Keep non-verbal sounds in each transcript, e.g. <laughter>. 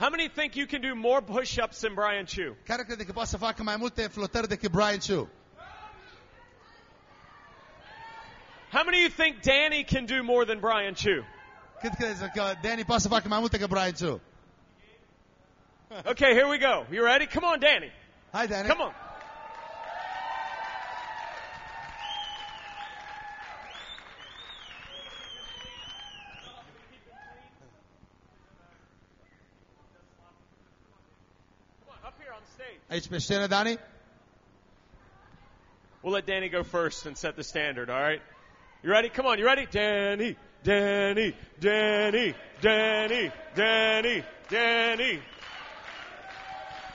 How many think you can do more push-ups than Brian Chu? Care crede că poate să facă mai multe flotări decât Brian Chu? How many of you think Danny can do more than Brian Chu? Cât crezi că Danny poate să facă mai multe decât Brian Chu? Okay, here we go. You ready? Come on, Danny. Hi, Danny. Come on. Aici pe? We'll let Danny go first and set the standard, all right? You ready? Come on, you ready? Danny, Danny, Danny, Danny, Danny, Danny.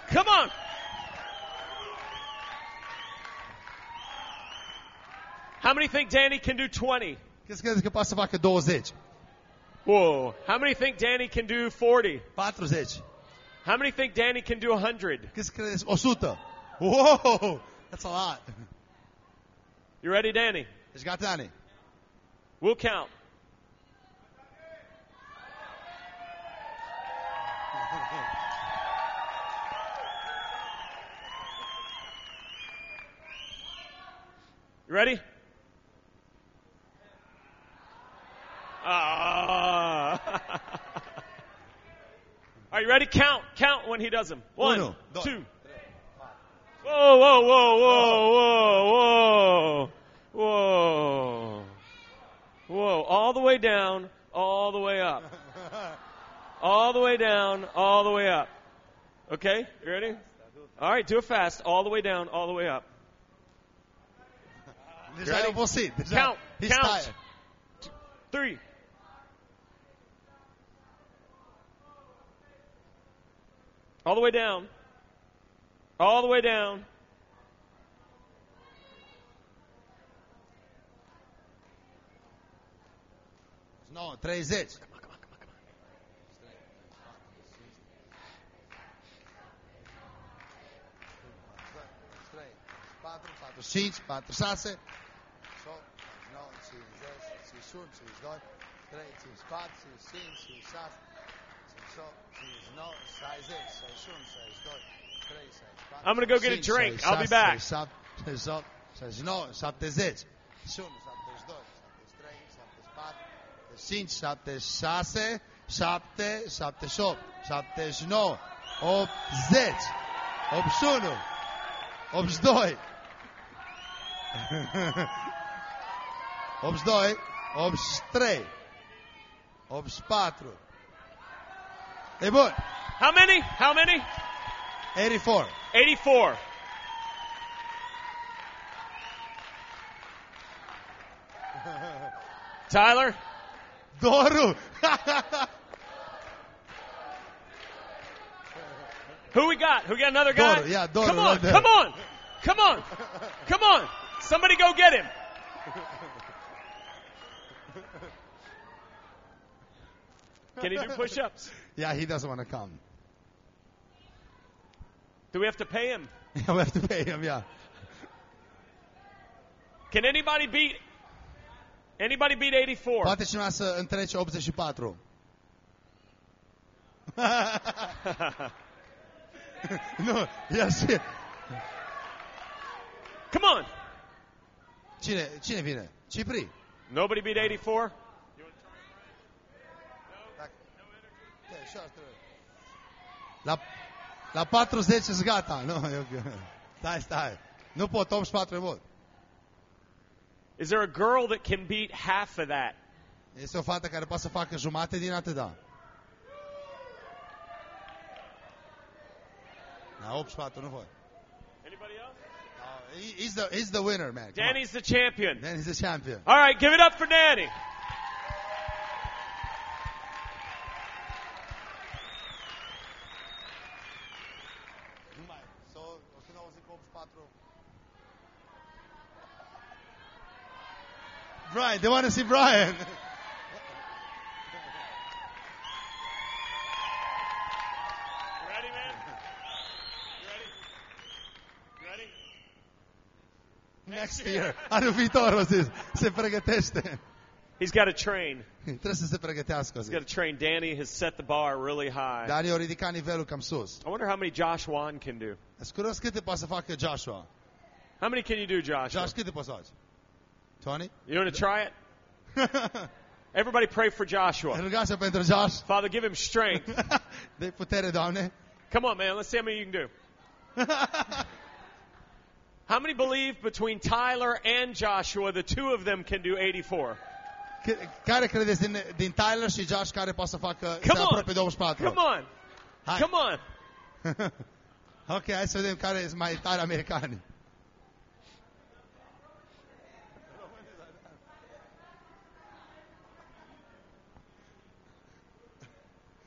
Come on. How many think Danny can do 20? Cât crezi că poate să facă 20? Whoa. How many think Danny can do 40? 40. How many think Danny can do 100? Cât crezi? 100. Wow! That's a lot. You ready, Danny? Ești gata, Dani? We'll count. You ready? Ah. Are you ready? Count. Count when he does them. One, Uno, two. Whoa, whoa, whoa, whoa, whoa, whoa. Whoa. Whoa. All the way down, all the way up. All the way down, all the way up. Okay? You ready? All right, do it fast. All the way down, all the way up. E obosit. Deja, Count, He's count. tired. Three. All the way down. All the way down. No, 30. 4, 4, 5, 4, 6, 8, 9, 10, 11, 12, 13, 14, 15, 16, 17, 18, 19, 20, 21, 22, 23, 24, I'm gonna go get a drink. I'll be back. 68, 69, 70, 71, 72, 73, 74, 75, 76, 7, 78, 79, 80, 81, 82, 82, 83, 84. E bun, How many? How many? 84. 84. <laughs> Tyler? Doru! <laughs> Who we got? Who got another guy? Doru, yeah, Doru Come on, right come on, come on, come on. Somebody go get him. <laughs> Can he do <laughs> push-ups? yeah, he doesn't want to come. Do we have to pay him? <laughs> Yeah, we have to pay him, yeah. Can anybody beat anybody beat 84? Poate cineva să întrece 84. <laughs> nu, el și... Come on. Cine, cine vine? Cipri. Nobody beat 84? La, la 40 sunt gata. Nu, eu, stai, stai. Nu pot, 84 e mult. Is there a girl that can beat half of that? Este o fată care poate să facă jumate din atâta. Da, 84 nu pot. Anybody else? He- he's, the, he's the winner, man. Come Danny's the champion. Danny's the champion. All right, give it up for Danny. So, 194. Brian, they want to see Brian. You ready, man? You ready? You ready? Next year. Anul viitor, o zis. Se pregătește. He's got to train. Trebuie să se pregătească. He's got to train. Danny has set the bar really high. Dar eu ridicat nivelul cam sus. I wonder how many Josh Wan can do. Câte poate să facă Joshua. How many can you do, Josh? Josh, câte poți să faci? 20? You want to try it? <laughs> Everybody pray for Joshua. Rugați pentru Josh. Father, give him strength. <laughs> De putere, Doamne. Come on, man. Let's see how many you can do. <laughs> How many believe between Tyler and Joshua, the two of them can do 84? Care credeți din, din Tyler și Josh care poate să facă Come să on. 24? Come on. Hai. Come on. Ok, hai să vedem care sunt mai tari americani.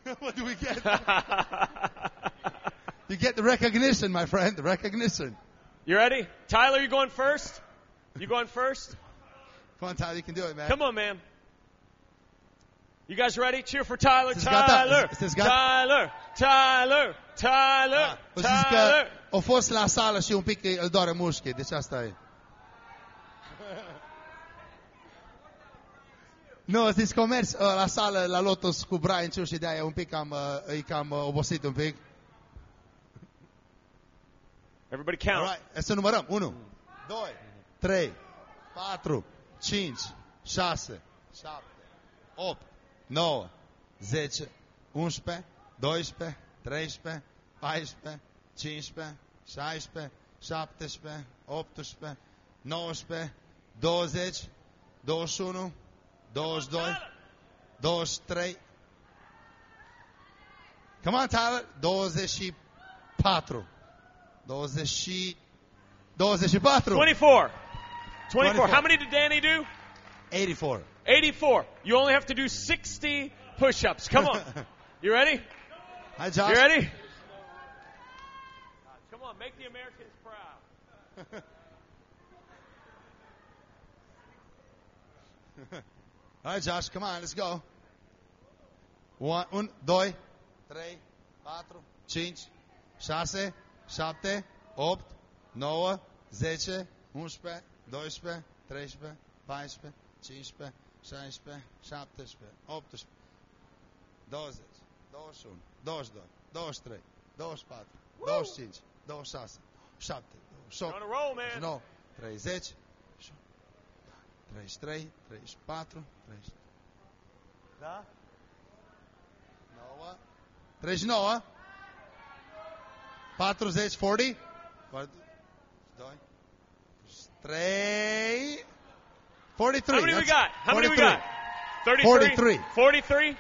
<laughs> what do we get? <laughs> You get the recognition, my friend, the recognition. You ready? Tyler, you going first? You going first? Come on, Tyler, you can do it, man. Come on, man. You guys ready? Cheer for Tyler. Tyler, Tyler, Tyler. Tyler. Tyler. Tyler. O zis că Tyler. au fost la sală și un pic îl doare mușchi, deci asta e. <laughs> Nu, zis că au mers uh, la sală la Lotus cu Brian Ciuș și de-aia un pic cam, uh, e cam uh, obosit un pic. Everybody count. Alright, hai să numărăm. 1, 2, 3, 4, 5, 6, 7, 8, 9, 10, 11, 12, 13, 14, 15, 16, 17, 18, 19, 20, 21, 22, 23. Come on, Tyler. 24. 20, 24. 24. 24. 24. How many did Danny do? 84. 84. You only have to do 60 push-ups. Come on. <laughs> You ready? Hi, Josh. You ready? Come on, make the Americans proud. <laughs> All right, Josh, come on, let's go. One, un, doi, trei, patru, cinci, șase, șapte, opt, nouă, zece, unsprezece, doisprezece, treisprezece, paisprezece, cincisprezece, șaisprezece, șaptesprezece, optsprezece, douăzeci, dois 22, dois dois dois 26, dois 28, dois 30, dois 34, 3. Da? 9. 39. 40, 40. 42. 3. 43. How many That's we got? How dois many we got? 33. 43. 43.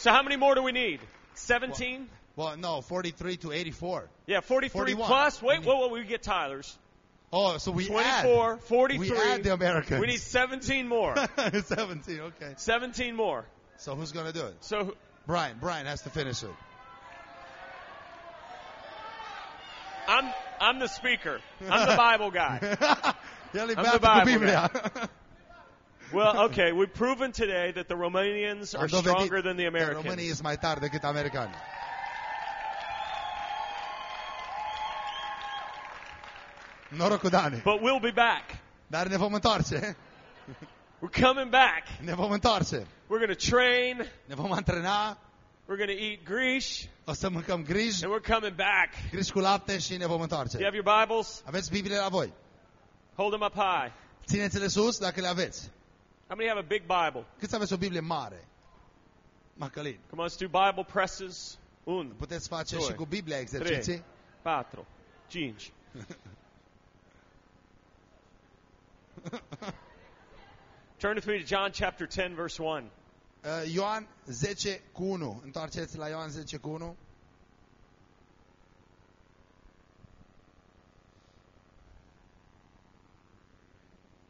Yeah, 43. So how many more do we need? 17? Well, no, 43 to 84. Yeah, 43 41. plus. Wait, whoa, whoa, we get Tyler's. Oh, so we 24, add. 43. We add the Americans. We need 17 more. <laughs> 17, okay. 17 more. So who's going to do it? So Brian. Brian has to finish it. I'm I'm the speaker. I'm the Bible guy. <laughs> I'm the Bible Biblia. <laughs> Well, okay, we've proven today that the Romanians are stronger than the Românii Americans. sunt mai tari decât americani. Noroc cu Dani. But we'll be back. Dar ne vom întoarce. <laughs> We're coming back. Ne vom întoarce. We're going to train. Ne vom antrena. We're going to eat grease. O să mâncăm griji. And we're coming back. Griji cu lapte și ne vom Do you have your Bibles? Aveți Biblie la voi. Hold them up high. Țineți-le sus dacă le aveți. How many have a big Bible? Câți aveți o Biblie mare? Macălin. Come on, let's do Bible presses. Un, Puteți face Doi. și cu Biblia trei, exerciții. patru, cinci. <laughs> Turn with me to John chapter 10, verse 1. Uh, Ioan 10 cu 1. Întoarceți la Ioan 10 cu 1.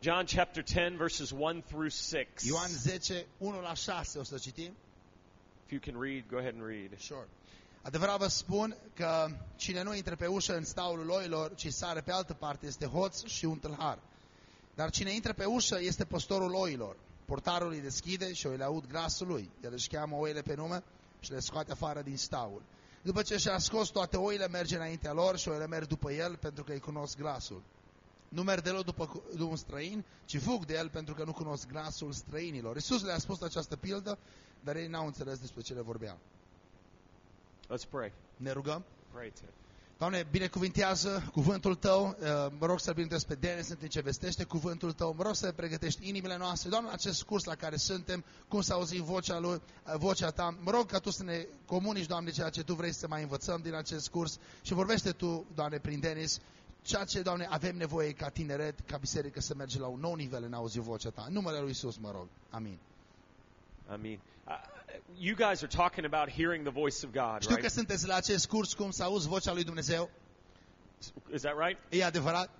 John chapter 10, verses 1 through 6. Ioan 10, 1 la 6 o să citim. If you can read, go ahead and read. Sure. Adevărat vă spun că cine nu intră pe ușă în staulul oilor, ci sare pe altă parte, este hoț și un tâlhar. Dar cine intră pe ușă este păstorul oilor. Portarul îi deschide și oile aud glasul lui. El își cheamă oile pe nume și le scoate afară din staul. După ce și-a scos toate oile, merge înaintea lor și oile merg după el pentru că îi cunosc glasul. Nu merg deloc după cu- un străin, ci fug de el pentru că nu cunosc glasul străinilor. Iisus le-a spus această pildă, dar ei n-au înțeles despre ce le vorbea. Let's pray. Ne rugăm? Pray, Tim. Doamne, binecuvintează cuvântul Tău, uh, mă rog să-L binecuvântezi pe Denis în timp ce vestește cuvântul Tău, mă rog să pregătești inimile noastre, Doamne, în acest curs la care suntem, cum să auzim vocea, lui, uh, vocea Ta, mă rog ca Tu să ne comunici, Doamne, ceea ce Tu vrei să mai învățăm din acest curs și vorbește Tu, Doamne, prin Denis, ceea ce, Doamne, avem nevoie ca tineret, ca biserică să merge la un nou nivel în a auzi vocea Ta. În numele Lui Isus, mă rog. Amin. I mean, uh, you guys are talking about hearing the voice of God, Știu că right? sunteți la acest curs cum să auzi vocea Lui Dumnezeu. Is that right? E adevărat?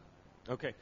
Okay.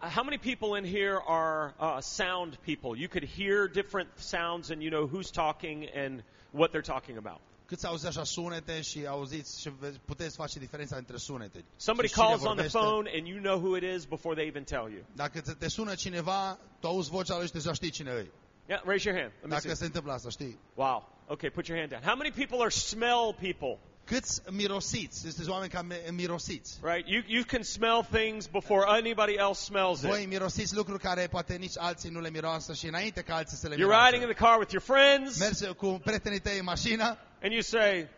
Uh, How many people in here are uh, sound people? You could hear different sounds and you know who's talking and what they're talking about. Cât auzi așa sunete și auziți și ve- puteți face diferența între sunete. Somebody Și cine calls on the vorbește. phone and you know who it is before they even tell you. Dacă te- te sună cineva, tu auzi vocea lui și deja știi cine e. Yeah, raise your hand. Let me Dacă see. se întâmplă asta, știi. Wow. Okay, put your hand down. How many people are smell people? Câți mirosiți, sunteți oameni ca mi- mirosiți. Right? You you can smell things before anybody else smells it. Voi mirosiți lucruri care poate nici alții nu le miroasă și înainte ca alții să le You're riding in miroasă. the car with your friends Mergi cu prietenii tăi în mașină and you say,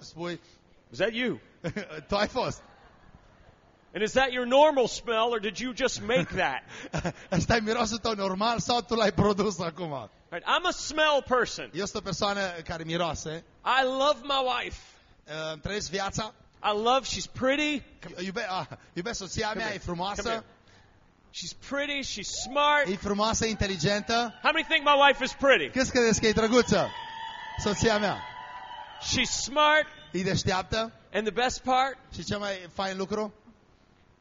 spui, "Is that you?" tu ai fost. And is that your normal smell or did you just make that? Ăsta e mirosul tău normal sau tu l-ai produs acum? Right? I'm a smell person. Eu sunt o persoană care miroase, I love my wife. uh, trăiesc viața, I love she's pretty. iube, ah, iubesc soția mea, e frumoasă. She's pretty, she's smart. e frumoasă, inteligentă. How many think my wife is pretty? Câți credeți că e drăguță? Soția mea. She's smart, E deșteaptă and the best part, și cel mai fain lucru,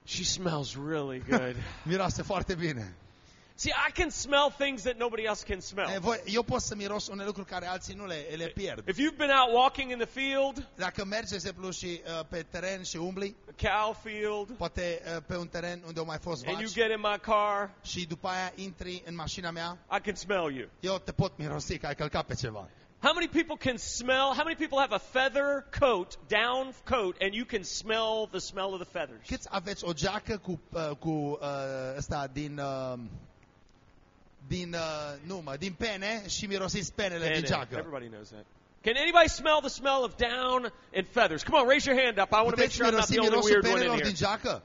she smells really good. <laughs> miroase foarte bine. See, I can smell things that nobody else can E, smell. voi, eu pot să miros unele lucruri care alții nu le, le pierd. If you've been out walking in the field, Dacă mergi, de exemplu, și uh, pe teren și umbli, a cow field, poate uh, pe un teren unde au mai fost and you vaci get in my car, și după aia intri în mașina mea, I can smell you. eu te pot mirosi că ai călcat pe ceva. How many people can smell? How many people have a feather coat, down coat, and you can smell the smell of the feathers? Câți aveți o geacă cu, uh, cu uh, ăsta din... Uh, din, uh, nu mă, din pene și mirosiți penele din uh, geacă. everybody knows that. Can anybody smell the smell of down and feathers? Come on, raise your hand up. I want to make sure I'm not the only weird one in here. din geacă?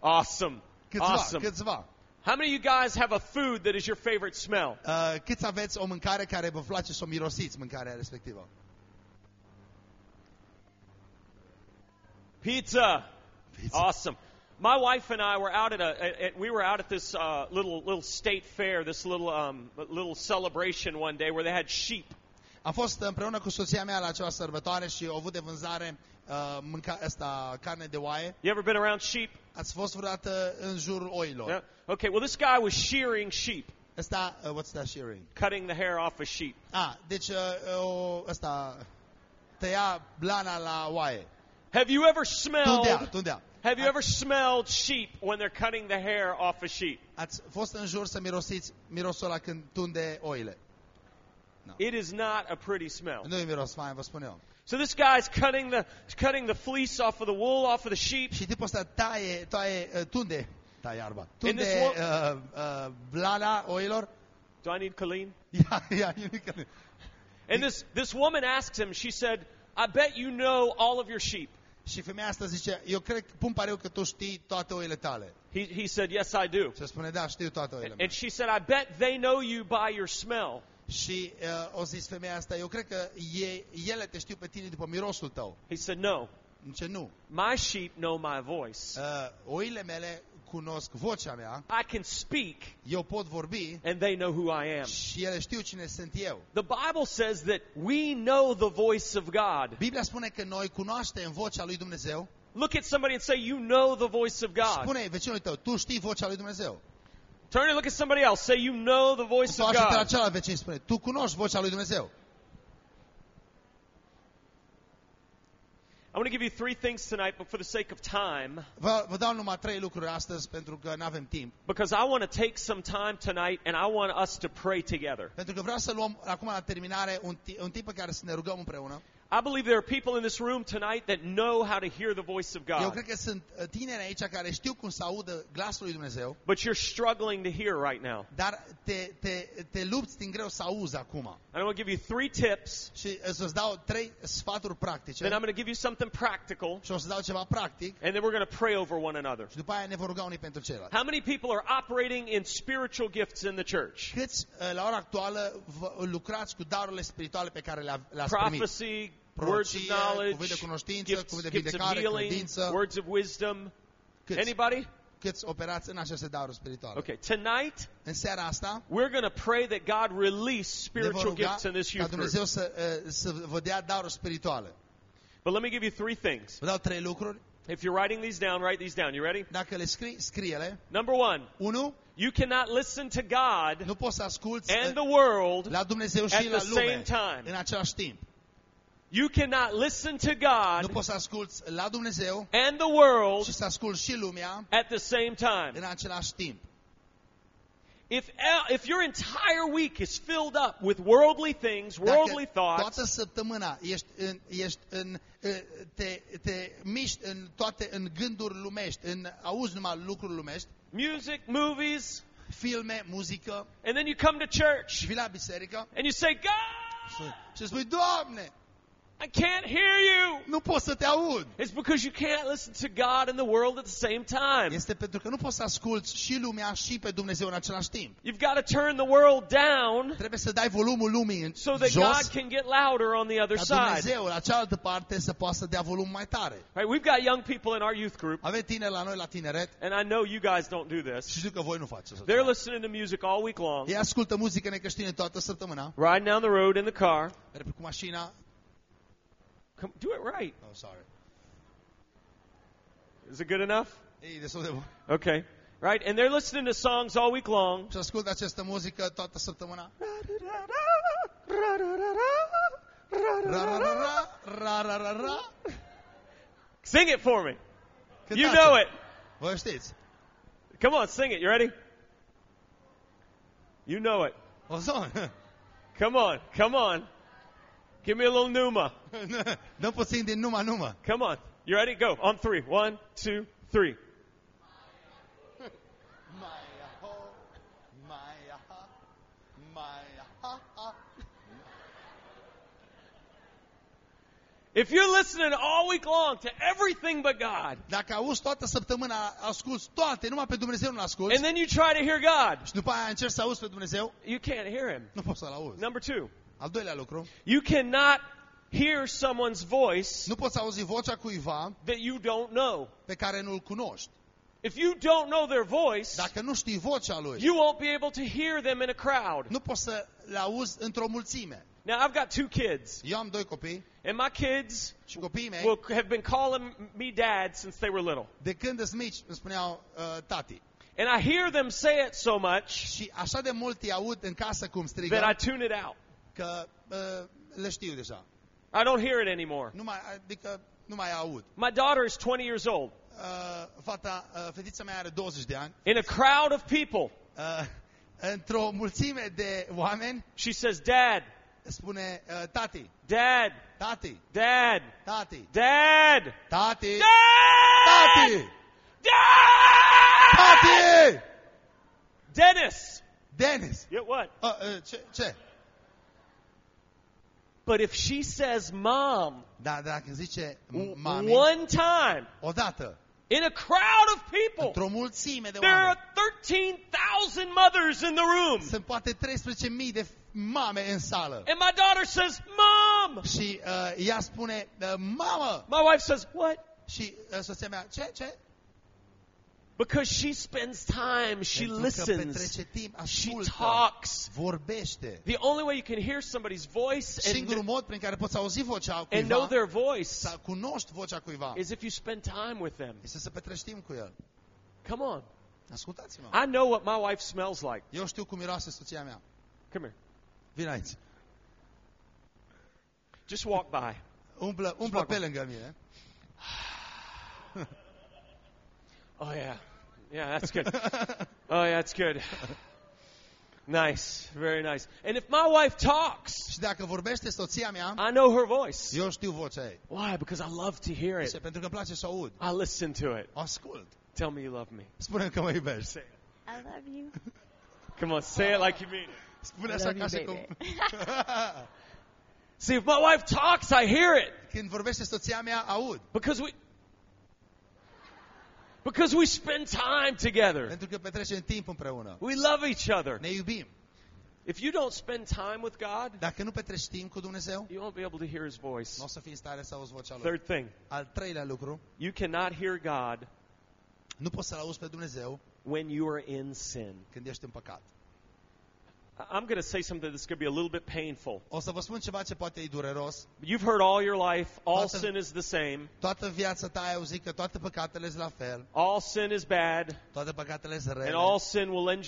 Awesome. Câțiva, Awesome. câțiva. How many of you guys have a food that is your favorite smell? Uh, câți aveți o mâncare care vă place să o mirosiți, mâncarea respectivă? Pizza. Pizza. Awesome. My wife and I were out at a, at, at- we were out at this uh, little little state fair, this little um, little celebration one day where they had sheep. Am fost împreună cu soția mea la acea sărbătoare și au avut de vânzare uh, mânca, asta, carne de oaie. You ever been around sheep? Ați fost vreodată în jurul oilor? Yeah. Okay. Well, this guy was shearing sheep, Asta, uh, what's that shearing? cutting the hair off a sheep. Ah, deci uh, o, asta, tăia blana la oaie. Have you ever smelled? Tundea, tundea. Have you ever smelled sheep when they're cutting the hair off a sheep? Ați fost în jur să mirosiți mirosul ăla când tunde oile. It is not a pretty smell. Nu e miros fain, vă spun eu. So this guy's cutting the cutting the fleece off of the wool off of the sheep, Și tipul ăsta taie, taie, tunde, taie iarba, tunde one- uh, uh, blana oilor. Do I need Colleen? Ia, ia, ia, And this this woman asks him. She said, "I bet you know all of your sheep." Și femeia asta zice, eu cred, pun pariu că tu știi toate oile tale. He he said, "Yes, I do." Și spune, da, știu toate oile mele. And she said, "I bet they know you by your smell." Și uh, o zis femeia asta, eu cred că e, ele te știu pe tine după mirosul tău. He said, "No, Zice, nu. my sheep know my voice. Uh, oile mele cunosc vocea mea, I can speak, eu pot vorbi and they know who I am." și ele știu cine sunt eu. The Bible says that we know the voice of God. Biblia spune că noi cunoaștem vocea lui Dumnezeu. Look at somebody and say, "You know the voice of God." Spune vecinului tău, tu știi vocea lui Dumnezeu. Turn and look at somebody else. Say, "You know the voice of Întoarce-te la God." celălalt vecin și spune, tu cunoști vocea lui Dumnezeu. I want to give you three things tonight, but for the sake of time, Vă, vă dau numai trei lucruri astăzi pentru că nu avem timp. because I want to take some time tonight and I want us to pray together. Pentru că vreau să luăm acum la terminare un, ti- un timp pe care să ne rugăm împreună. I believe there are people in this room tonight that know how to hear the voice of Eu God, cred că sunt uh, tineri aici care știu cum să audă glasul lui Dumnezeu, but you're struggling to hear right now. dar te, te, te lupți din greu să auzi acum. And I'm going to give you three tips, Și uh, să-ți dau trei sfaturi practice then I'm going to give you something practical, și o să dau ceva practic and then we're going to pray over one another. și după aia ne vor ruga unii pentru ceilalți. How many people are operating in spiritual gifts in the church? Câți uh, la ora actuală vă, lucrați cu darurile spirituale pe care le-a- le-ați primit? Prophecy, words of knowledge, cunoștință, gifts, gifts of healing, credință. words of wisdom. Câți, Anybody? câți operați în aceste daruri spirituale? Okay, tonight În seara asta we're going to pray that God release spiritual gifts in this youth group. Dumnezeu să, uh, să vă dea daruri spirituale. But let me give you three things. Vă dau trei lucruri. If you're writing these down, write these down. You ready? Dacă le scrii, scrie-le. Number one, Unu, you cannot listen to God nu poți să asculți and the world. la Dumnezeu at la the lume same time. în același timp. You cannot listen to Nu God poți să asculți la Dumnezeu and the world și să asculți și lumea at the same time. în același timp. If, if your entire week is filled up with worldly things, worldly thoughts, toată săptămâna ești în, ești în, uh, te, te miști în toate în gânduri lumești, în auzi numai lucruri lumești, music, movies, filme, muzică, and then you come to church și vii la biserică and you say, God, și, și spui, Doamne, I can't hear you. nu pot să te aud. It's because you can't listen to God and the world at the same time. Este pentru că nu poți să asculți și lumea și pe Dumnezeu în același timp. You've got to turn the world down Trebuie să dai volumul lumii în so that jos, God can get louder on the other ca side. Dumnezeu la cealaltă parte să poată să dea volum mai tare. Right? We've got young people in our youth group, Avem tineri la noi la tineret and I know you guys don't do și this. știu că voi nu faceți așa. They're listening to music all week long, Ei ascultă muzică necreștină toată săptămâna, riding down the road in the car. merg cu mașina. Come, do it right. Oh, sorry. Is it good enough? Destul de bun. Okay. Right? And they're listening to songs all week long. Și ascultă această muzică toată săptămâna. Ra, ra, ra, ra, ra, ra, ra, ra. Sing it for me. You know it. Știți. Come on, sing it. You ready? You know it. <laughs> Come on. Come on. Give me a little Numa. Dăm puțin din Numa Numa. Come on. You ready? Go. On three. One, two, three. Mai aho, mai aha, mai aha, aha. If you're listening all week long to everything but God, Dacă auzi toată săptămâna, asculți toate, numai pe Dumnezeu nu asculți, and then you try to hear God, și după aia încerci să auzi pe Dumnezeu, you can't hear Him. nu poți să-L auzi. Number two, Al doilea lucru, you cannot hear someone's voice nu poți auzi vocea cuiva that you don't know. pe care nu-l cunoști. If you don't know their voice, Dacă nu știi vocea lui, you won't be able to hear them in a crowd. nu poți să le auzi într-o mulțime. Now, I've got two kids, Eu am doi copii and my kids și copiii mei, will have been calling me dad since they were little. de când sunt mici, îmi spuneau uh, tati. And I hear them say it so much Și așa de mult îi aud în casă cum that I strigă, tune it out. Că uh, le știu deja. I don't hear it anymore. Nu mai, adică nu mai aud. My daughter is 20 years old. Uh, fata, uh, fetița mea are 20 de ani. In a crowd of people, Uh, într-o mulțime de oameni she says, Dad, spune uh, tati, Dad, tati, Dad, tati, Dad, tati, Dad, tati, Dad, tati! Dennis. Dennis! Yeah, what? Uh, uh, ce, ce? But if she says mom Da, dacă zice w- mami, one time odată, in a crowd of people, într-o mulțime de there are oameni, 13,000 mothers in the room. sunt poate 13.000 de mame în sală. And my daughter says, Mom! Și uh, ea spune, uh, mamă! My wife says, What? Și uh, soția mea, ce, ce? Because she spends time, she Pentru că listens, petrece timp, she ascultă, talks. vorbește. The only way you can hear somebody's voice Singurul and, mod prin care poți auzi vocea and know cuiva, their voice să cunoști vocea cuiva, is if you spend time with them. este să petreci timp cu el. Come on. Ascultați-mă. I know what my wife smells like. Eu știu cum miroase soția mea. Come here. Vine aici. Just walk by. Umblă, umblă pe lângă mine. <sighs> Oh, yeah. Yeah, that's good. <laughs> Oh, yeah, that's good. Nice, very nice. And if my wife talks, Și dacă vorbește soția mea, I know her voice. eu știu vocea ei. Why? Because I love to hear it. pentru că îmi place să aud. I listen to it. O ascult. Tell me you love me. Spune că mă iubești. Say it. I love you. Come on, say it like you mean it. Spune așa ca și cum... <laughs> See, if my wife talks, I hear it. Când vorbește soția mea, aud. Because we because we spend time together. Pentru că petrecem timp împreună. We love each other. Ne iubim. If you don't spend time with God, Dacă nu petreci timp cu Dumnezeu, you won't be able to hear his voice. nu o să fii în stare să auzi vocea Lui. Third thing, Al treilea lucru, you cannot hear God nu poți să-L auzi pe Dumnezeu when you are in sin. când ești în păcat. I'm going to say something that's going to be a little bit painful. O să vă spun ceva ce poate e dureros. You've heard all your life, all Toată- sin is the same. Toată viața ta ai auzit că toate păcatele sunt la fel, All sin is bad, toate păcatele sunt and all sin will, end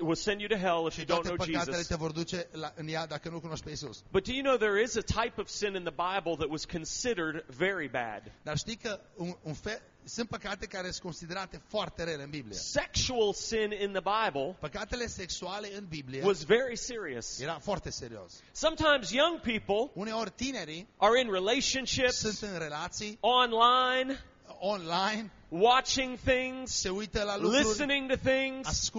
will send you to hell if you don't toate know păcatele Jesus. te vor duce la, în ea dacă nu cunoști pe Isus. But do you know there is a type of sin in the Bible that was considered very bad? Dar știi că un, un fel, sunt păcate care sunt considerate foarte rele în Biblie. Sexual sin in the Bible Păcatele sexuale în Biblie was very serious. era foarte serios. Sometimes young people Uneori tinerii are in relationships, sunt în relații online, online, watching things, se uită la lucruri, listening to things,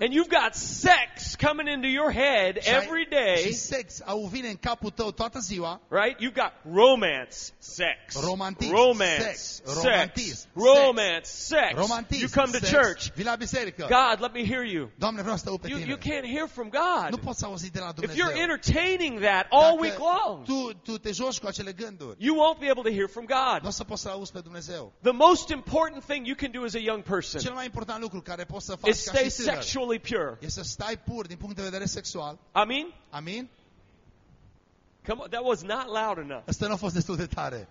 and you've got sex coming into your head every day, și sex au vine în capul tău toată ziua, right? You've got romance, sex, Romantism, romance, sex, romance, sex. You come to church. God, let me hear you. Doamne, vreau să pe You, you can't hear from God. poți auzi de la If you're entertaining that all week long, tu, tu te joci cu acele gânduri, you won't be able to hear from God. să poți să auzi pe Dumnezeu. The most important thing you can do as a young person Cel mai important lucru care poți să faci is ca stay și tânăr sexually pure. e să stai pur din punct de vedere sexual. Amen? Amin? Come on, that was not loud enough. Asta nu a fost destul de tare.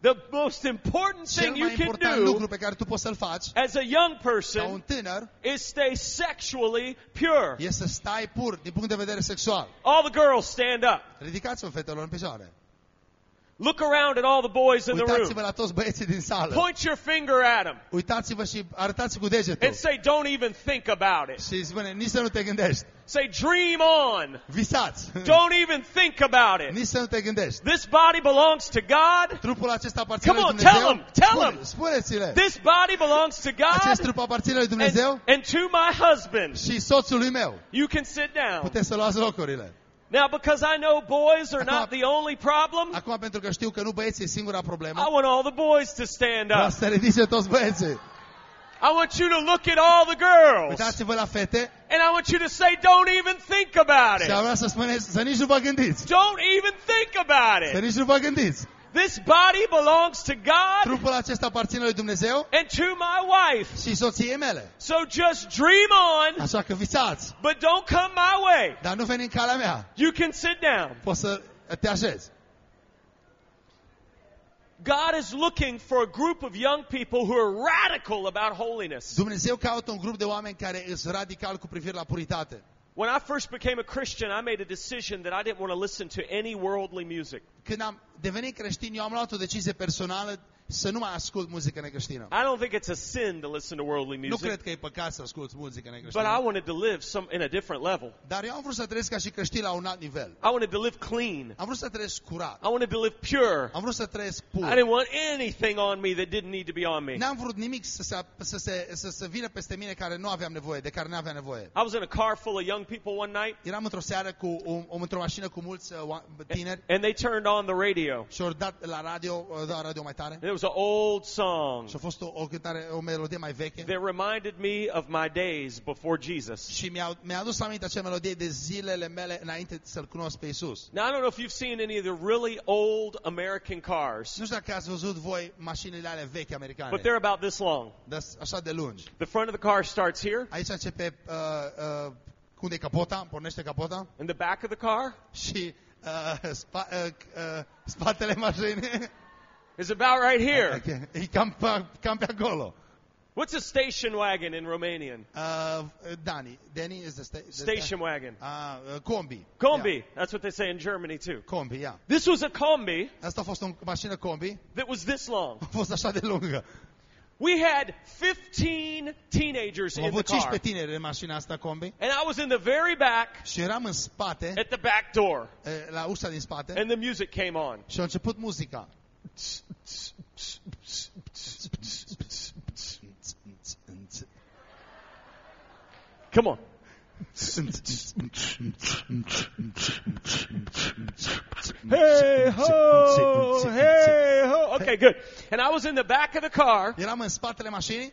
The most important Cel thing you mai can important do lucru pe care tu poți să-l faci as a young ca un person tânăr is stay sexually pure. e să stai pur din punct de vedere sexual. All the girls stand up. Ridicați-vă fetelor în picioare. Look around at all the boys in the Uitați-vă room. la toți băieții din sală. Point your finger at them Uitați-vă și arătați cu degetul. and say, don't even think about it. Și spune, nici să nu te gândești. Say, dream on. Visați. <laughs> Don't even think about it. Nici să nu te gândești. This body belongs to God. Trupul acesta aparține Come lui on, Dumnezeu. tell 'em, tell Spune- 'em. Spuneți-le. This body belongs to Acest God trup aparține lui and, Dumnezeu and to my husband. și soțului meu. You can sit down. Puteți să luați locurile. Now, because I know boys are Acum- not the only problem, Acum, pentru că știu că nu băieții e singura problemă, I want all the boys to stand vreau up. să ridice toți băieții. I want you to look at all the girls. Uitați-vă la fete And I want you to say, don't even think about și it. vreau să spuneți să nici nu vă gândiți. Don't even think about Să it. nici nu vă gândiți. This body belongs to God Trupul acesta aparține lui Dumnezeu and to my wife. și soției mele. So just dream on, Așa că visați, but don't come my way. dar nu veni în calea mea. You can sit down. Poți să te așezi. God is looking for a group of young people who are radical about holiness. Dumnezeu caută un grup de oameni care sunt radical cu privire la puritate. When I first became a Christian, I made a decision that I didn't want to listen to any worldly music. Când am devenit creștin, eu am luat o decizie personală să nu mai ascult muzică necreștină. I don't think it's a sin to listen to worldly Nu music, cred că e păcat să asculti muzică but I necreștină. wanted to live some in a different level. Dar eu am vrut să trăiesc ca și creștin la un alt nivel. I wanted to live clean. Am vrut să trăiesc curat. I wanted to live pure. Am vrut să trăiesc I pur. didn't want anything on me that didn't need to be on me. N-am vrut nimic să se, să, se, să se vină peste mine care nu aveam nevoie, de care nu aveam nevoie. I was in a car full of young people one night, Eram într-o seară cu o, o, într-o mașină cu mulți uh, oa- tineri and they turned on the radio. și au dat la radio, au dat radio mai tare. And it was an old song Și a fost o, o cântare, o melodie mai veche. that reminded me of my days before Jesus. Și mi-a, mi-a adus aminte acea melodie de zilele mele înainte să-L cunosc pe Isus. Now, I don't know if you've seen any of the really old American cars, Nu știu dacă ați văzut voi mașinile alea vechi americane, but they're about this long. dar așa de lungi. The front of the car starts here, Aici începe, uh, uh, unde e capota, pornește capota and the back of the car și uh, spa, uh, uh, spatele mașinii <laughs> is about right here. okay. cam pe, acolo. What's a station wagon in Romanian? Uh, Dani, Dani is the, sta- the Station wagon. Uh, uh, combi. Combi. Yeah. That's what they say in Germany too. Combi, yeah. This was a combi Asta a fost o mașină combi, that was this long. a fost așa de lungă. We had 15 teenagers Am in the car. 15 tineri în mașina asta combi And I was in the very back și eram în spate, at the back door. eh, la ușa din spate And the music came on. și a început muzica. Come on. Hey ho, hey ho. Okay, good. And I was in the back of the car, Eram în spatele mașinii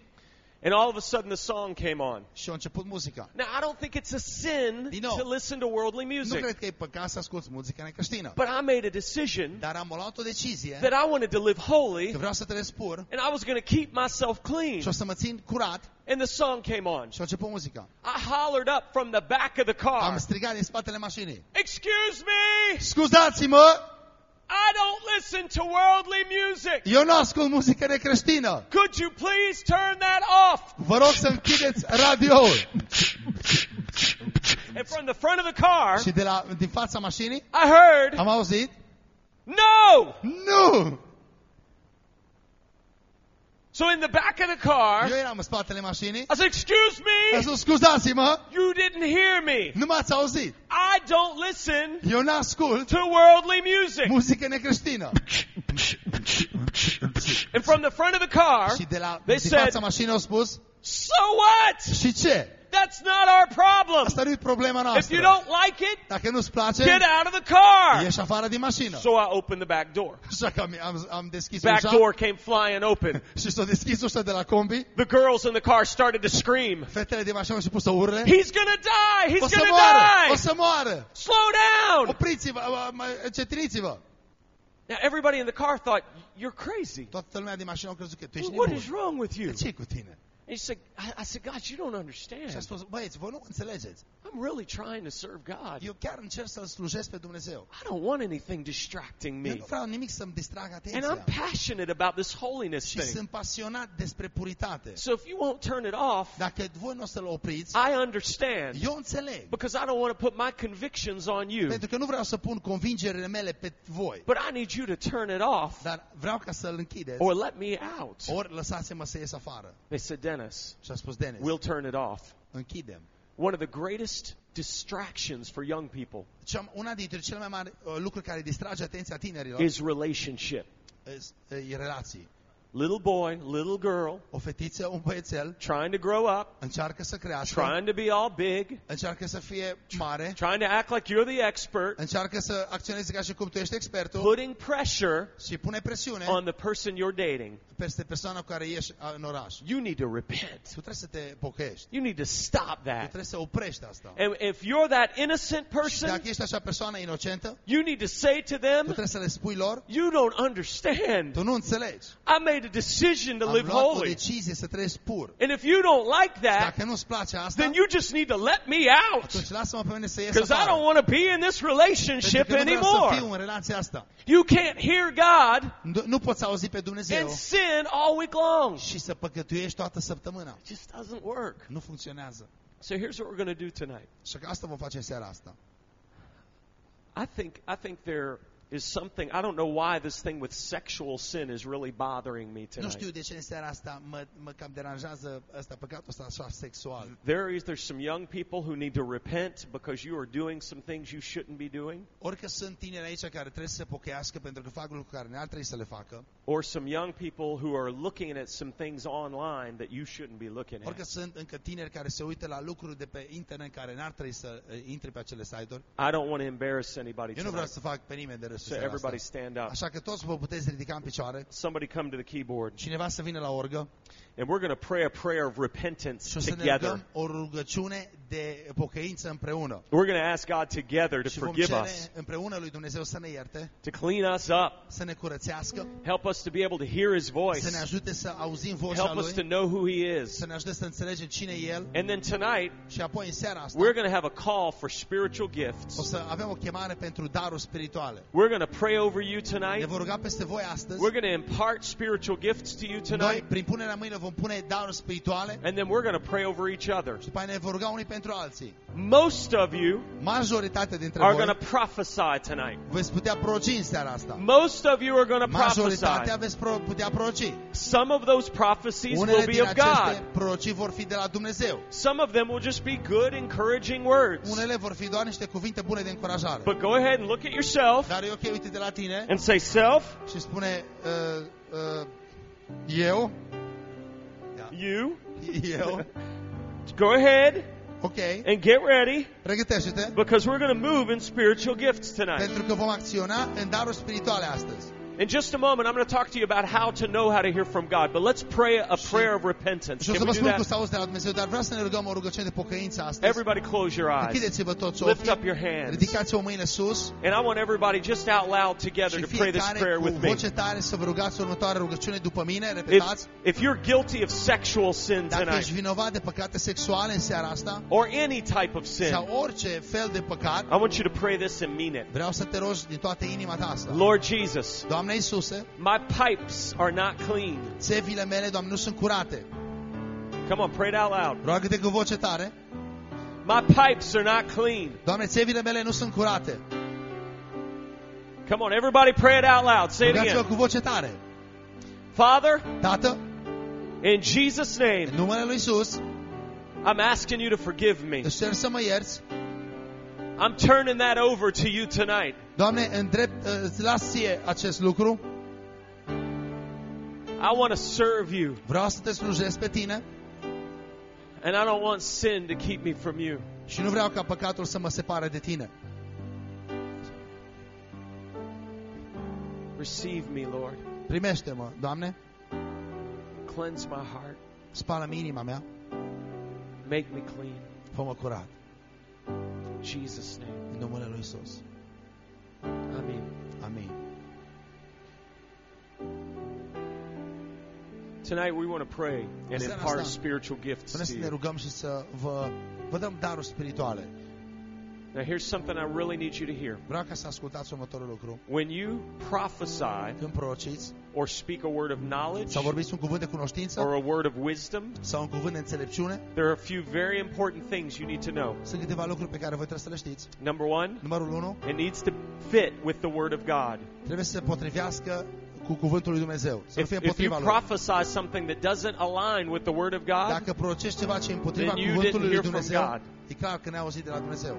and all of a sudden the song came on. și a început muzica. Now, I don't think it's a sin nou. to listen to worldly Nu music, cred că e păcat să asculti muzica necreștină. but I made a decision Dar am luat o decizie that I wanted to live holy, că vreau să trăiesc pur and I was going to keep myself clean. și o să mă țin curat And the song came on. și a început muzica. I hollered up from the back of the Am car, strigat din spatele mașinii. Excuse me, Scuzați-mă, I don't listen to worldly music. eu nu ascult muzică necreștină. Could you please turn that off? Vă rog să închideți radioul. And from the front of the car, Și de la, din fața mașinii I heard, am auzit, No! nu! So in the back of the car, Eu eram în spatele mașinii. I said, Excuse me, scuzați-mă, you didn't hear me. nu m-ați auzit. I don't listen Eu n-ascult to worldly music. muzică necreștină. And from the front of the car, Și de la They din said- fața mașinii au spus, So what? și ce? That's not our problem. Asta nu e problema If you don't like it, Dacă nu-ți place, get out of the car. ieși afară din mașină. So I opened the back door. <laughs> Așa că am, am, deschis Back ușa door came flying open. <laughs> și s-a deschis ușa de la combi. The girls in the car started to scream. Fetele din mașină au început să urle. He's gonna die! He's gonna moară! O die! să moară! Slow down! Opriți-vă! Încetiniți-vă! Now everybody in the car thought, you're crazy. Toată lumea din mașină a crezut că tu ești nebun. is wrong with you? ce cu tine? And she said, I, I said, God, you don't Și a understand. spus, băieți, voi nu înțelegeți. I'm really trying to serve God. Eu chiar încerc să-L slujesc pe Dumnezeu. I don't want anything distracting Eu me. nu vreau nimic să-mi distrag And. I'm passionate about this holiness Și thing. sunt pasionat despre puritate. So if you won't turn it off, Dacă voi nu o să-L opriți, I understand. eu înțeleg. Because I don't want to put my convictions on you. Pentru că nu vreau să pun convingerile mele pe voi. But I need you to turn it off Dar vreau ca să-L închideți. or let me out. Ori lăsați-mă să ies afară. They said, Dennis, Și a spus Denis, we'll turn it off. închidem. One of the greatest distractions for young people Una dintre cele mai mari uh, lucruri care distrage atenția tinerilor is relationship. e, e relații. Little boy, little girl, O fetiță, un băiețel, trying to grow up, încearcă să crească, trying to be all big, încearcă să fie mare, trying to act like you're the expert, încearcă să acționeze ca și cum tu ești expertul putting pressure și pune presiune on the person you're dating. peste persoana cu care ieși a, în oraș. Tu You need to repent. trebuie să te pocăiești. You need to stop Tu that. trebuie să oprești asta. And if you're that innocent Și person, dacă ești așa persoană inocentă, you need to say to tu them, trebuie să le spui lor, You don't understand. tu nu înțelegi. I made a decision to Am live luat o holy. decizie să trăiești pur. And if you don't like that, Dacă nu-ți place asta, then you just need to let me out. atunci lasă-mă pe mine să ies Because I don't want to be in this relationship că nu vreau să fiu anymore. în relația asta. You can't hear God Nu, nu poți auzi pe Dumnezeu and sin all week long. și să păcătuiești toată săptămâna. It just doesn't work. Nu funcționează. So here's what we're going to do tonight. Și că asta vom face în seara asta. I think I think there is something I don't know why this thing with sexual sin is really bothering me Nu tonight. știu de ce în seara asta mă, mă cam deranjează ăsta, păcatul ăsta așa sexual. There is there's some young people who need to repent because you are doing some things you shouldn't be doing, Orică sunt tineri aici care trebuie să se pocăiască pentru că fac lucruri care n-ar trebui să le facă. or some young people who are looking at some things online that you shouldn't be looking Orică at. sunt încă tineri care se uită la lucruri de pe internet care n-ar trebui să uh, intre pe acele site-uri. I don't want to embarrass anybody Eu nu vreau tonight. să fac pe nimeni de râs în So seara everybody asta. stand up. Așa că toți vă puteți ridica în picioare. Somebody come to the keyboard. Cineva să vină la orgă And we're going to pray a prayer of repentance și o să ne together. rugăm o rugăciune de pocăință împreună. We're going to ask God together to Și vom forgive cere us, împreună lui Dumnezeu să ne ierte, to clean us up, să ne curățească, help us to be able to hear His să voice, ne ajute să auzim vocea help us to Lui, know who He is. să ne ajute să înțelegem cine e El And then tonight, și apoi în seara asta we're going to have a call for spiritual o gifts. să avem o chemare pentru daruri spirituale. We're going to pray over you Ne tonight. vom ruga peste voi astăzi. We're going to impart spiritual gifts to you Noi, tonight. prin punerea mâinilor, vom pune daruri spirituale And then we're going to pray over each other. și după aia ne vom ruga unii pentru pentru alții. Most of you Majoritatea dintre are voi going to prophesy tonight. veți putea proroci în seara asta. Most of you are going to Majoritatea prophesy. veți pro- putea proroci. Some of those prophecies will Unele be din of God. aceste prorocii vor fi de la Dumnezeu. Some of them will just be good, encouraging words. Unele vor fi doar niște cuvinte bune de încurajare. But go ahead and look at yourself Dar e ok, uite de la tine and say, Self, și spune uh, uh, eu, you, <laughs> eu, go ahead ok, and get ready pregătește-te because we're going to move in spiritual gifts tonight. pentru că vom acționa în daruri spirituale astăzi. In just a moment, I'm going to talk to you about how to know how to hear from God. But let's pray a prayer of repentance. Și o Can să we vă do spun cum that? de la Dumnezeu, dar vreau să ne rugăm o rugăciune de pocăință astăzi. Everybody close your eyes. Închideți-vă toți Lift up your hands. ridicați o mâină sus And I want everybody just out loud together to pray this prayer with me. voce tare să vă rugați următoarea rugăciune după mine, If, repetați. if you're guilty of sexual sin Dacă tonight ești vinovat de păcate sexuale în seara asta or any type of sin, sau orice fel de păcat, I want you to pray this and mean it. vreau să te rogi din toată inima ta asta. Lord Jesus, Doamne Iisuse, my pipes are not clean. țevile mele, Doamne, nu sunt curate. Come on, pray it out loud. Roagă-te cu voce tare. My pipes are not clean. Doamne, țevile mele nu sunt curate. Come on, everybody pray it out loud. Say it again. cu voce tare. Father, Tată, in Jesus' name, în numele Lui I'm asking you to forgive me. îți cer să mă ierți. I'm turning that over to you tonight. Doamne, îndrept, îți las ție acest lucru. I want to serve you, Vreau să te slujesc pe tine and I don't want sin to keep me from you. și nu vreau ca păcatul să mă separe de tine. Receive me, Lord. Primește-mă, Doamne, Cleanse my heart. spală-mi inima mea, Make me clean. fă-mă curat. In Jesus' name. În numele Lui Iisus. Amen. Amin. Tonight we want to pray and impart spiritual gifts to să ne rugăm și să vă, vă dăm daruri spirituale. Now here's something I really need you to hear. Vreau ca să ascultați următorul lucru. When you prophesy Când prorociți or speak a word of knowledge sau vorbiți un cuvânt de cunoștință or a word of wisdom, sau un cuvânt de înțelepciune, there are a few very important things you need to know. sunt câteva lucruri pe care voi trebuie să le știți. Number one, Numărul 1, it needs to fit with the word of God. trebuie să se potrivească cu cuvântul lui Dumnezeu. Să nu If, fie if you împotriva lui. prophesy something that doesn't align with the word of God, Dacă prorocești ceva ce e împotriva then you cuvântului didn't lui hear from Dumnezeu, God. e clar că ne-a auzit de la Dumnezeu.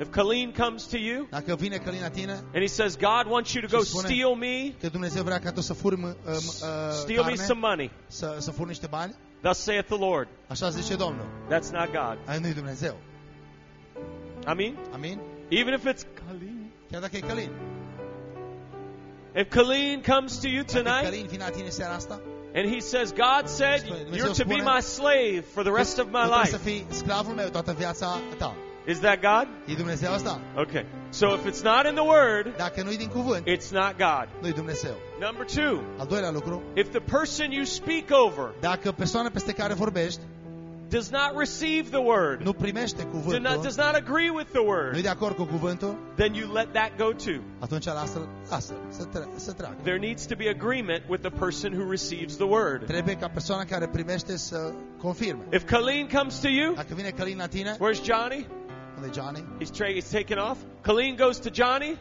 If Colleen comes to you Dacă vine la tine, and he says, God wants you to go steal me, că Dumnezeu vrea ca tu să furi uh, uh, steal me some money, să, să furi niște bani, thus saith the Lord. așa zice Domnul. That's not God. Aia nu-i Dumnezeu. I mean, Amin? even if it's Colleen. Chiar dacă e Călin. If Colleen comes to you tonight vine la tine seara asta, and he says, God said, Dumnezeu you're to be my slave for the rest of my trebuie să life. fii sclavul meu toată viața ta. Is that God? E Dumnezeu asta? Okay. So if it's not in the word, Dacă nu-i din cuvânt, it's not God. nu-i Dumnezeu. Number two, Al doilea lucru, if the person you speak over dacă persoana peste care vorbești does not receive the word, nu primește do not, does not agree with the word, de acord cu cuvântul, then you let that go too. atunci lasă-l, lasă să, tre- să treacă. There needs to be agreement with the person who receives the word. Trebuie ca persoana care primește să confirme. If Colleen comes to you, Dacă vine Călin la tine, where's Johnny? E Johnny? He's, tra- he's taken off. Colleen goes to Johnny.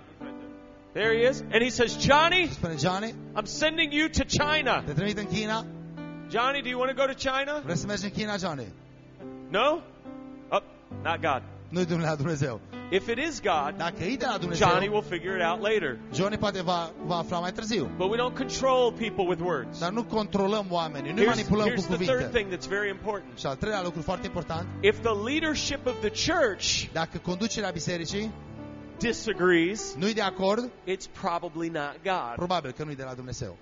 There he is. And he says, Johnny, Johnny, I'm sending you to China. te trimit în China, Johnny, do you want to go to China? vrei să mergi în China, Johnny? No? Oh, not God. Nu-i de la Dumnezeu. If it is God, Dacă e de la Dumnezeu, Johnny will figure it out later. Johnny poate va, va afla mai târziu. But we don't control people with words. Dar nu controlăm oamenii, nu Here's, manipulăm cu here's the third cuvinte. thing that's very important. Și al treilea lucru foarte important, If the leadership of the church dacă conducerea bisericii disagrees, nu-i de acord, it's probably not God. probabil că nu-i de la Dumnezeu.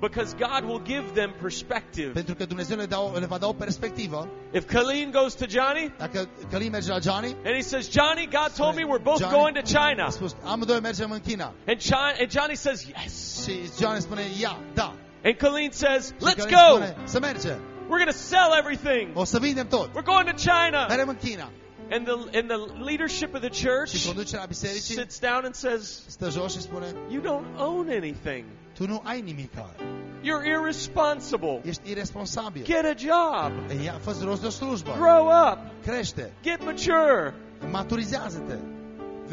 Because God will give them perspective. Pentru că Dumnezeu le, le va da o perspectivă. If Colleen goes to Johnny Dacă Călin merge la Johnny, and he says, Johnny, God told me we're both Johnny- going to China. a spus, amândoi mergem în China. And, John, and Johnny says, yes. Și Johnny spune, ia, da. And Colleen says, let's go. Spune, să mergem. We're going to sell everything. O să vindem tot. We're going to China. Mergem în China. And the, and the leadership of the church sits down and says, stă jos și spune, You don't own anything. Tu nu ai nimic. You're irresponsible. Ești irresponsabil. Get a job. Ia, fă rost de o slujbă. Grow up. Crește. Get mature. Maturizează-te.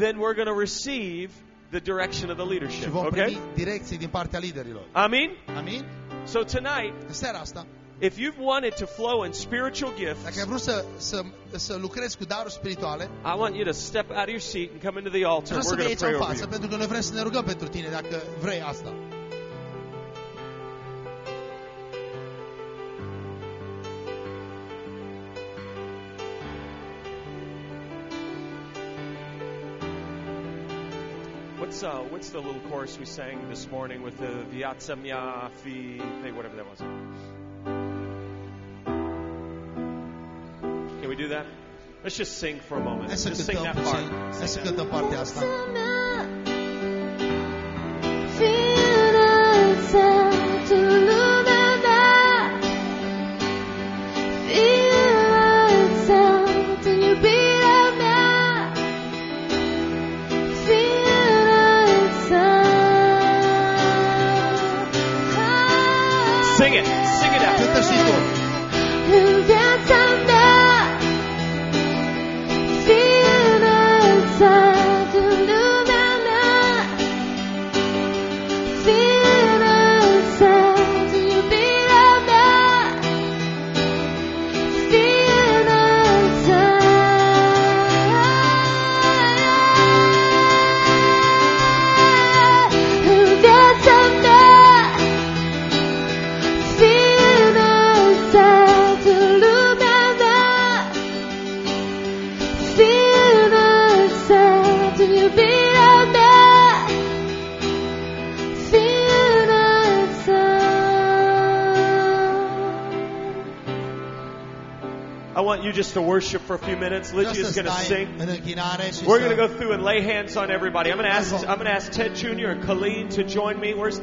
Then we're going to receive the direction of the Și leadership. vom Okay? primi direcții din partea liderilor. Amen? Amin? So tonight, În seara asta, if you've wanted to flow in spiritual dacă gifts, ai vrut să, să, să lucrezi cu daruri spirituale, I want you to step out of your seat and come into the altar. vreau să We're vii going to aici pray în over față, you. pentru că noi vrem să ne rugăm pentru tine dacă vrei asta. What's uh, what's the little chorus we sang this morning with the Viatza Mia Fi, hey, whatever that was? Can we do that? Let's just sing for a moment. Hai să Just sing that part. puțin. Hai Sing that. To worship for a few minutes. Lydia is going to sing. în închinare și We're going to go through and lay hands on everybody. I'm going to ask. I'm going to ask Ted Jr. and Colleen to join me. Where's